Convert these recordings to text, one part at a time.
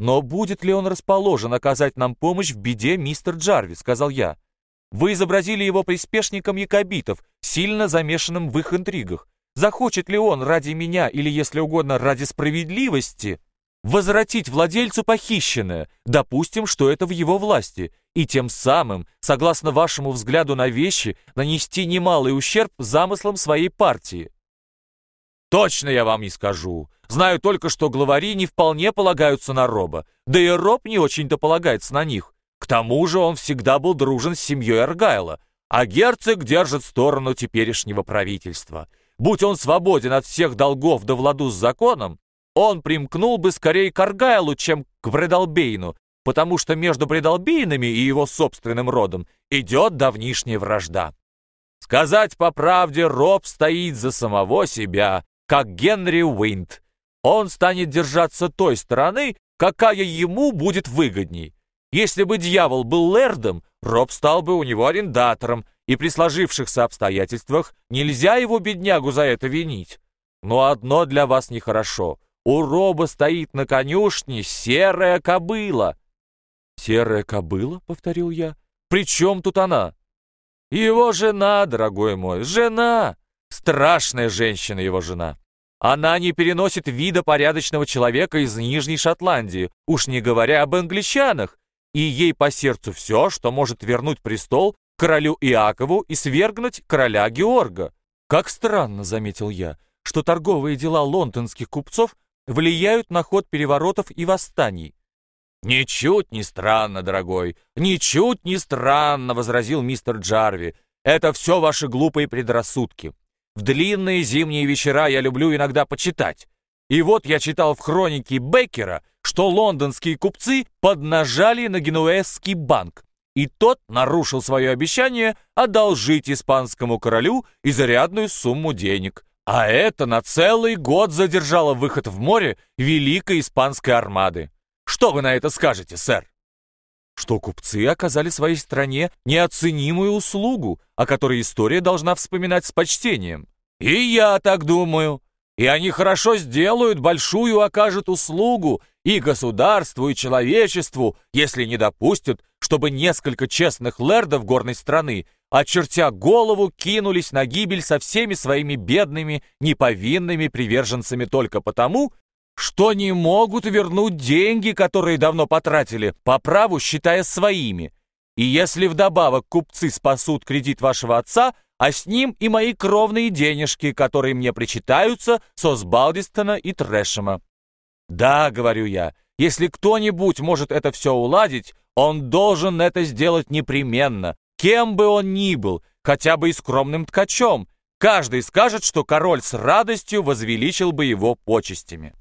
«Но будет ли он расположен оказать нам помощь в беде, мистер Джарви?» — сказал я. «Вы изобразили его приспешником якобитов, сильно замешанным в их интригах. Захочет ли он ради меня или, если угодно, ради справедливости, возвратить владельцу похищенное, допустим, что это в его власти, и тем самым, согласно вашему взгляду на вещи, нанести немалый ущерб замыслам своей партии?» «Точно я вам не скажу. Знаю только, что главари не вполне полагаются на Роба, да и Роб не очень-то полагается на них. К тому же он всегда был дружен с семьей Аргайла, а герцог держит сторону теперешнего правительства. Будь он свободен от всех долгов да владу с законом, он примкнул бы скорее к Аргайлу, чем к Бредалбейну, потому что между Бредалбейнами и его собственным родом идет давнишняя вражда. Сказать по правде, Роб стоит за самого себя, как Генри Уинт, он станет держаться той стороны, какая ему будет выгодней. Если бы дьявол был лэрдом, Роб стал бы у него арендатором, и при сложившихся обстоятельствах нельзя его беднягу за это винить. Но одно для вас нехорошо. У Роба стоит на конюшне серая кобыла. «Серая кобыла?» — повторил я. «При чем тут она?» «Его жена, дорогой мой, жена! Страшная женщина его жена. Она не переносит вида порядочного человека из Нижней Шотландии, уж не говоря об англичанах, и ей по сердцу все, что может вернуть престол королю Иакову и свергнуть короля Георга. Как странно, заметил я, что торговые дела лондонских купцов влияют на ход переворотов и восстаний. «Ничуть не странно, дорогой, ничуть не странно», — возразил мистер Джарви. «Это все ваши глупые предрассудки. В длинные зимние вечера я люблю иногда почитать. И вот я читал в хронике Беккера, что лондонские купцы поднажали на генуэзский банк, и тот нарушил свое обещание одолжить испанскому королю изрядную сумму денег. А это на целый год задержало выход в море Великой Испанской армады. Что вы на это скажете, сэр? Что купцы оказали своей стране неоценимую услугу, о которой история должна вспоминать с почтением. И я так думаю. И они хорошо сделают, большую окажут услугу и государству, и человечеству, если не допустят, чтобы несколько честных лэрдов горной страны, очертя голову, кинулись на гибель со всеми своими бедными, неповинными приверженцами только потому, что не могут вернуть деньги, которые давно потратили, по праву считая своими. И если вдобавок купцы спасут кредит вашего отца, а с ним и мои кровные денежки, которые мне причитаются с Осбалдистона и Трэшема. Да, говорю я, если кто-нибудь может это все уладить, он должен это сделать непременно, кем бы он ни был, хотя бы и скромным ткачом. Каждый скажет, что король с радостью возвеличил бы его почестями.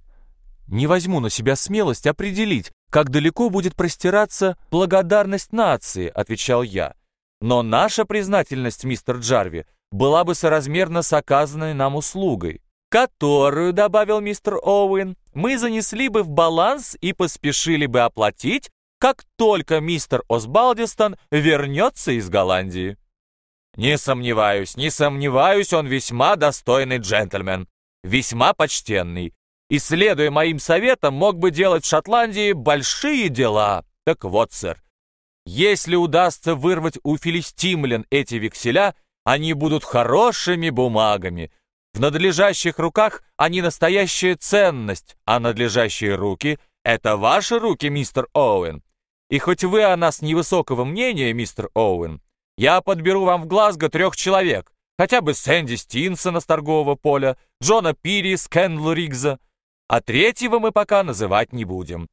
Не возьму на себя смелость определить, как далеко будет простираться благодарность нации, отвечал я. Но наша признательность, мистер Джарви, была бы соразмерна с оказанной нам услугой, которую, добавил мистер Оуэн, мы занесли бы в баланс и поспешили бы оплатить, как только мистер Осбалдистон вернется из Голландии. Не сомневаюсь, не сомневаюсь, он весьма достойный джентльмен, весьма почтенный, и, следуя моим советам, мог бы делать в Шотландии большие дела. Так вот, сэр, если удастся вырвать у филистимлян эти векселя, они будут хорошими бумагами. В надлежащих руках они настоящая ценность, а надлежащие руки — это ваши руки, мистер Оуэн. И хоть вы о нас невысокого мнения, мистер Оуэн, я подберу вам в Глазго трех человек, хотя бы Сэнди Стинсона с торгового поля, Джона Пири с Кенлу Ригза, а третьего мы пока называть не будем.